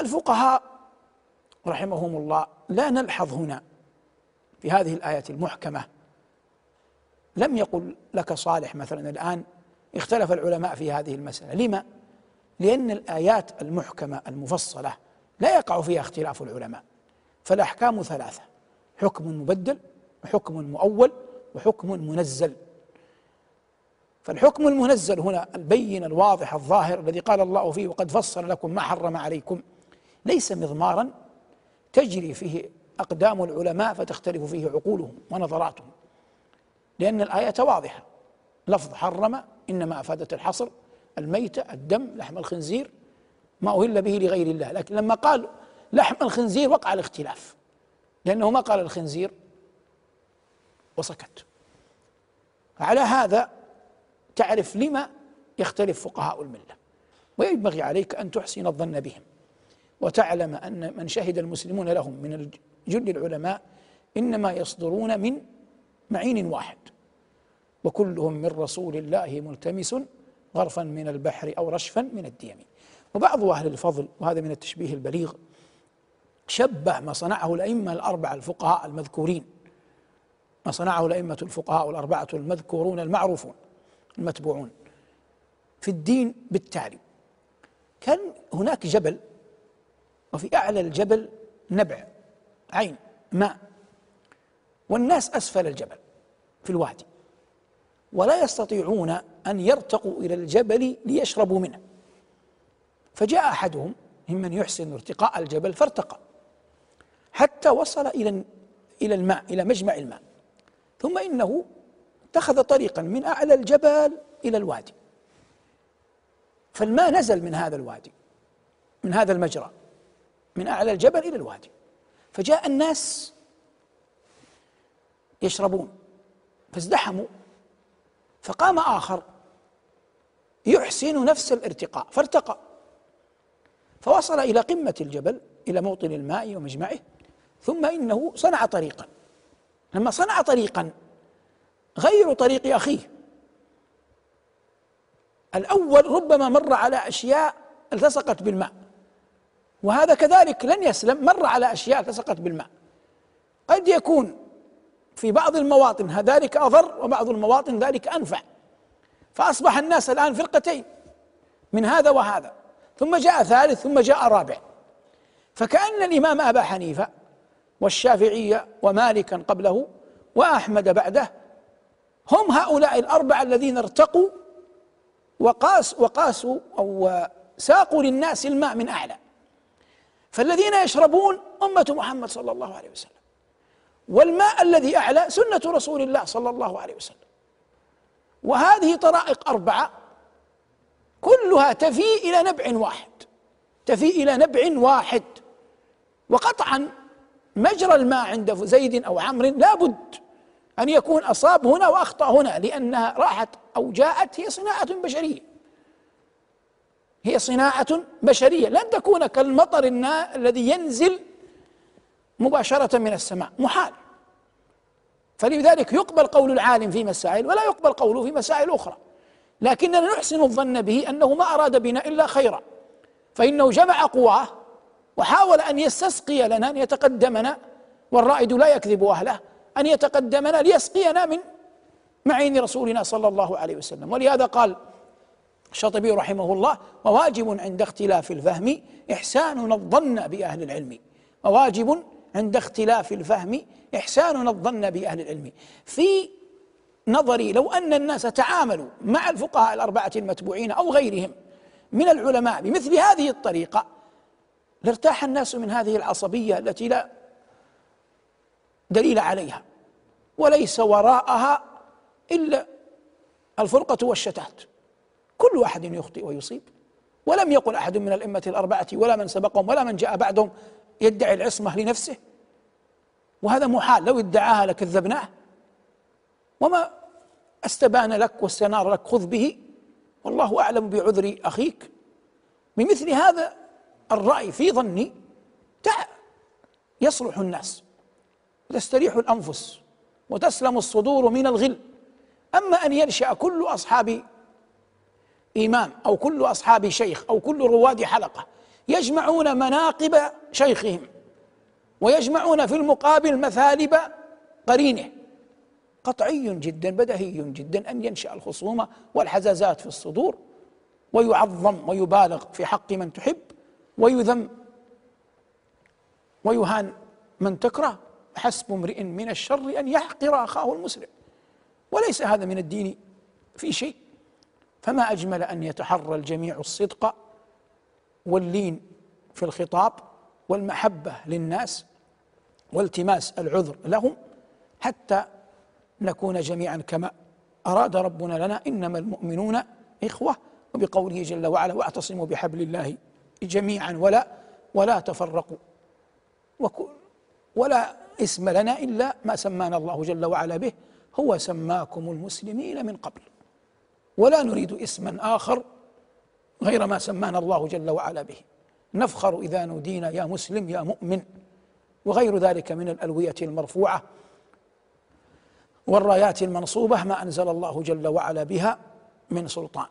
الفقهاء رحمهم الله لا نلحظ هنا في هذه الآية المحكمة. لم يقل لك صالح مثلا الآن اختلف العلماء في هذه المسألة. لما؟ لأن الآيات المحكمة المفصلة لا يقع فيها اختلاف العلماء. فالأحكام ثلاثة حكم مبدل وحكم مؤول وحكم منزل. فالحكم المنزل هنا البين الواضح الظاهر الذي قال الله فيه وقد فصل لكم ما حرم عليكم ليس مضمارا تجري فيه أقدام العلماء فتختلف فيه عقولهم ونظراتهم لأن الآية واضحة. لفظ حرم إنما أفادت الحصر الميتة الدم لحم الخنزير ما أهل به لغير الله. لكن لما قال لحم الخنزير وقع الاختلاف لأنه ما قال الخنزير وسكت. على هذا تعرف لما يختلف فقهاء الملة وينبغي عليك أن تحسن الظن بهم. وتعلم أن من شهد المسلمون لهم من جل العلماء إنما يصدرون من معين واحد وكلهم من رسول الله ملتمس غرفا من البحر أو رشفا من الديم. وبعض أهل الفضل وهذا من التشبيه البليغ شبه ما صنعه الأئمة الأربعة الفقهاء المذكورين. ما صنعه الأئمة الفقهاء الأربعة المذكورون المعروفون المتبوعون. في الدين بالتالي كان هناك جبل وفي أعلى الجبل نبع عين ماء. والناس أسفل الجبل في الوادي. ولا يستطيعون أن يرتقوا إلى الجبل ليشربوا منه. فجاء أحدهم ممن يحسن ارتقاء الجبل فارتقى. حتى وصل إلى إلى الماء إلى مجمع الماء. ثم إنه اتخذ طريقا من أعلى الجبل إلى الوادي. فالماء نزل من هذا الوادي من هذا المجرى. من أعلى الجبل إلى الوادي. فجاء الناس يشربون فازدحموا فقام آخر يحسن نفس الارتقاء فارتقى فوصل إلى قمة الجبل إلى موطن الماء ومجمعه ثم إنه صنع طريقا. لما صنع طريقا غير طريق أخيه. الأول ربما مر على أشياء التصقت بالماء. وهذا كذلك لن يسلم مر على أشياء التصقت بالماء. قد يكون في بعض المواطن ذلك أضر وبعض المواطن ذلك أنفع. فأصبح الناس الآن فرقتين من هذا وهذا. ثم جاء ثالث ثم جاء رابع. فكأن الإمام أبا حنيفة والشافعية ومالكا قبله وأحمد بعده هم هؤلاء الأربعة الذين ارتقوا وقاس وقاسوا أو ساقوا للناس الماء من أعلى. فالذين يشربون أمة محمد صلى الله عليه وسلم. والماء الذي أعلى سنة رسول الله صلى الله عليه وسلم. وهذه طرائق أربعة كلها تفي إلى نبع واحد. تفي إلى نبع واحد. وقطعا مجرى الماء عند زيد أو عمرو لابد أن يكون أصاب هنا وأخطأ هنا لأنها راحت أو جاءت هي صناعة بشرية. هي صناعة بشرية. لن تكون كالمطر الذي ينزل مباشرة من السماء محال. فلذلك يقبل قول العالم في مسائل ولا يقبل قوله في مسائل أخرى. لكننا نحسن الظن به أنه ما أراد بنا إلا خيرا. فإنه جمع قواه وحاول أن يستسقي لنا أن يتقدمنا والرائد لا يكذب أهله أن يتقدمنا ليسقينا من معين رسولنا صلى الله عليه وسلم. ولهذا قال الشاطبي رحمه الله وواجب عند اختلاف الفهم إحسان الظن بأهل العلم. وواجب عند اختلاف الفهم إحسان الظن بأهل العلم. في نظري لو أن الناس تعاملوا مع الفقهاء الأربعة المتبوعين أو غيرهم من العلماء بمثل هذه الطريقة لارتاح الناس من هذه العصبية التي لا دليل عليها وليس وراءها إلا الفرقة والشتات. كل واحد يخطئ ويصيب. ولم يقل أحد من الائمه الأربعة ولا من سبقهم ولا من جاء بعدهم يدعي العصمة لنفسه. وهذا محال لو ادعاها لكذبناه. وما أستبان لك واستنار لك خذ به. والله أعلم بعذر أخيك. بمثل هذا الرأي في ظني يصلح الناس. وتستريح الأنفس. وتسلم الصدور من الغل. أما أن ينشأ كل أصحاب إمام أو كل أصحاب شيخ أو كل رواد حلقة يجمعون مناقب شيخهم ويجمعون في المقابل مثالب قرينه. قطعي جدا بدهي جدا أن ينشأ الخصومة والحزازات في الصدور ويعظم ويبالغ في حق من تحب ويذم ويهان من تكره حسب امرئ من الشر أن يحقر أخاه المسلم وليس هذا من الدين في شيء. فما أجمل أن يتحرى الجميع الصدق واللين في الخطاب والمحبة للناس والتماس العذر لهم حتى نكون جميعا كما أراد ربنا لنا. إنما المؤمنون إخوة وبقوله جل وعلا واعتصموا بحبل الله جميعا ولا ولا تفرقوا ولا اسم لنا إلا ما سمانا الله جل وعلا به هو سماكم المسلمين من قبل. ولا نريد اسما آخر غير ما سمانا الله جل وعلا به. نفخر إذا نودينا يا مسلم يا مؤمن وغير ذلك من الألوية المرفوعة والرايات المنصوبة ما أنزل الله جل وعلا بها من سلطان.